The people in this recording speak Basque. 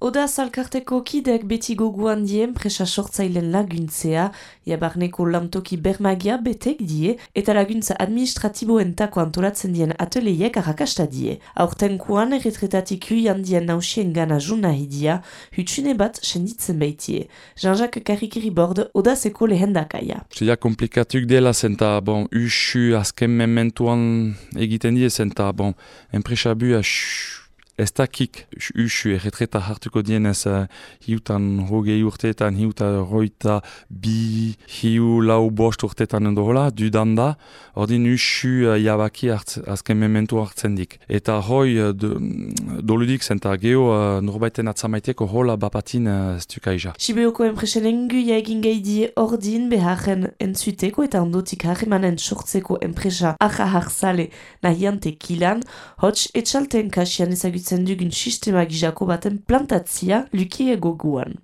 Oda salkarteko kidek beti goguan die enpresa sortzailen laguntzea, jabarneko lantoki bermagia betek die, eta laguntza administratiboen tako antolatzen dien ateleiek arrakasta die. Aurten kuan erretretatik huian dien nausien gana juna hidia, hutsune bat senditzen baitie. Jean-Jacques Karikiri bord, oda seko lehendakaia. Zia komplikatuk dela zenta, bon, usu azken mementuan egiten die zenta, bon, enpresa bua, ez dakik usu erretreta hartuko dienez uh, hiutan hogei urteetan, hiuta roita bi, hiu lau bost urteetan edo hola, dudan da, ordin usu uh, jabaki azken mementu hartzen dik. Eta hoi uh, doludik zenta geho uh, norbaiten atzamaiteko hola bapatin uh, stuka ija. Sibeoko enpresen enguia egin gaidi ordin beharren entzuteko eta ondotik harremanen sortzeko enpresa aja harzale nahiante kilan, hots etxalten kasian ezagutzen dugun sistema gizako baten plantatzia lukie goguan.